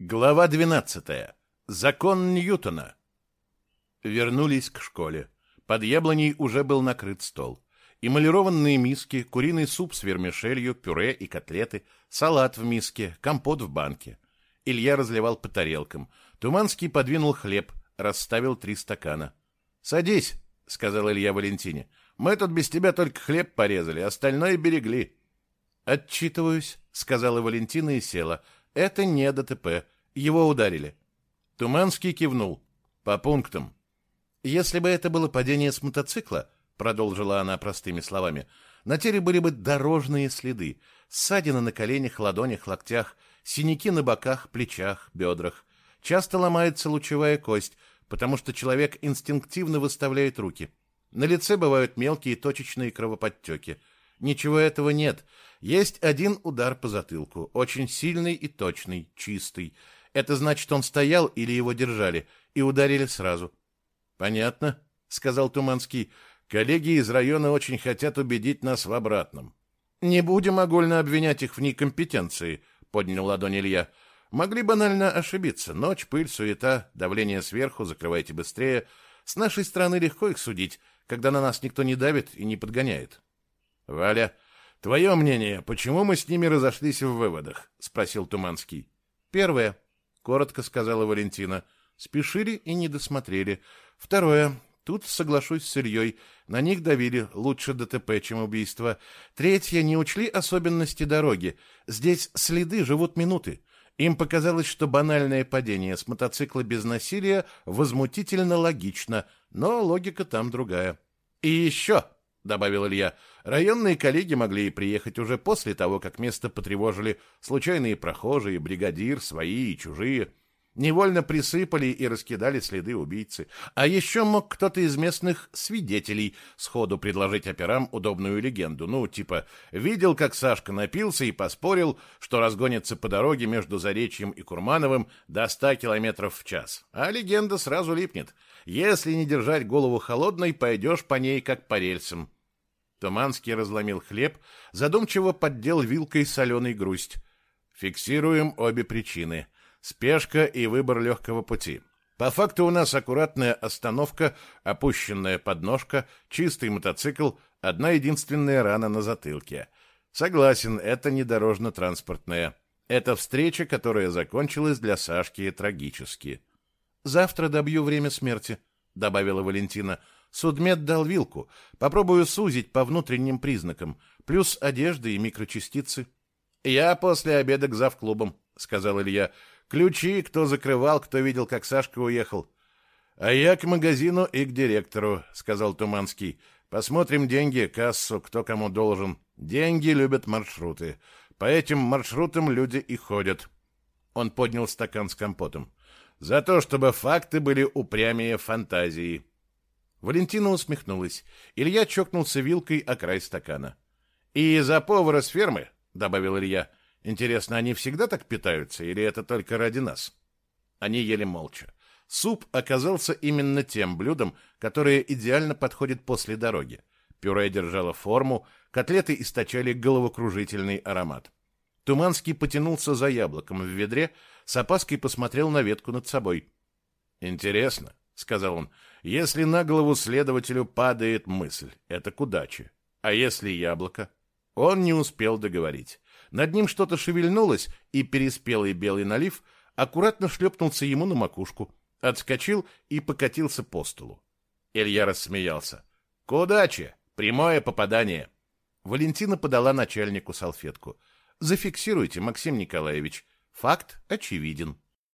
Глава 12. Закон Ньютона. Вернулись к школе. Под яблоней уже был накрыт стол. Эмалированные миски, куриный суп с вермишелью, пюре и котлеты, салат в миске, компот в банке. Илья разливал по тарелкам. Туманский подвинул хлеб, расставил три стакана. «Садись», — сказал Илья Валентине. «Мы тут без тебя только хлеб порезали, остальное берегли». «Отчитываюсь», — сказала Валентина и села. Это не ДТП. Его ударили. Туманский кивнул. По пунктам. Если бы это было падение с мотоцикла, продолжила она простыми словами, на теле были бы дорожные следы, ссадины на коленях, ладонях, локтях, синяки на боках, плечах, бедрах. Часто ломается лучевая кость, потому что человек инстинктивно выставляет руки. На лице бывают мелкие точечные кровоподтеки. Ничего этого нет. Есть один удар по затылку, очень сильный и точный, чистый. Это значит, он стоял или его держали, и ударили сразу. Понятно, сказал Туманский. Коллеги из района очень хотят убедить нас в обратном. Не будем огульно обвинять их в некомпетенции, поднял ладонь Илья. Могли банально ошибиться. Ночь, пыль, суета, давление сверху, закрывайте быстрее. С нашей стороны легко их судить, когда на нас никто не давит и не подгоняет. Валя, Твое мнение, почему мы с ними разошлись в выводах? спросил Туманский. Первое, коротко сказала Валентина. Спешили и не досмотрели. Второе, тут соглашусь с Ильей. На них давили лучше ДТП, чем убийство. Третье, не учли особенности дороги. Здесь следы живут минуты. Им показалось, что банальное падение с мотоцикла без насилия возмутительно логично, но логика там другая. И еще, — добавил Илья. «Районные коллеги могли и приехать уже после того, как место потревожили случайные прохожие, бригадир, свои и чужие. Невольно присыпали и раскидали следы убийцы. А еще мог кто-то из местных свидетелей сходу предложить операм удобную легенду. Ну, типа, видел, как Сашка напился и поспорил, что разгонится по дороге между Заречьем и Курмановым до ста километров в час. А легенда сразу липнет. Если не держать голову холодной, пойдешь по ней, как по рельсам. Туманский разломил хлеб, задумчиво поддел вилкой соленый грусть. Фиксируем обе причины. Спешка и выбор легкого пути. По факту у нас аккуратная остановка, опущенная подножка, чистый мотоцикл, одна единственная рана на затылке. Согласен, это не дорожно-транспортная. Это встреча, которая закончилась для Сашки трагически. «Завтра добью время смерти», — добавила Валентина. Судмед дал вилку. Попробую сузить по внутренним признакам. Плюс одежды и микрочастицы. Я после обеда к завклубам, сказал Илья. Ключи, кто закрывал, кто видел, как Сашка уехал. А я к магазину и к директору, сказал Туманский. Посмотрим деньги, кассу, кто кому должен. Деньги любят маршруты. По этим маршрутам люди и ходят. Он поднял стакан с компотом. За то, чтобы факты были упрямее фантазии. Валентина усмехнулась. Илья чокнулся вилкой о край стакана. «И за повара с фермы», — добавил Илья. «Интересно, они всегда так питаются, или это только ради нас?» Они ели молча. Суп оказался именно тем блюдом, которое идеально подходит после дороги. Пюре держало форму, котлеты источали головокружительный аромат. Туманский потянулся за яблоком в ведре, с опаской посмотрел на ветку над собой. «Интересно», — сказал он, — если на голову следователю падает мысль, это к удаче. А если яблоко? Он не успел договорить. Над ним что-то шевельнулось, и переспелый белый налив аккуратно шлепнулся ему на макушку, отскочил и покатился по столу. Илья рассмеялся. «К удаче! Прямое попадание!» Валентина подала начальнику салфетку. «Зафиксируйте, Максим Николаевич. Факт очевиден».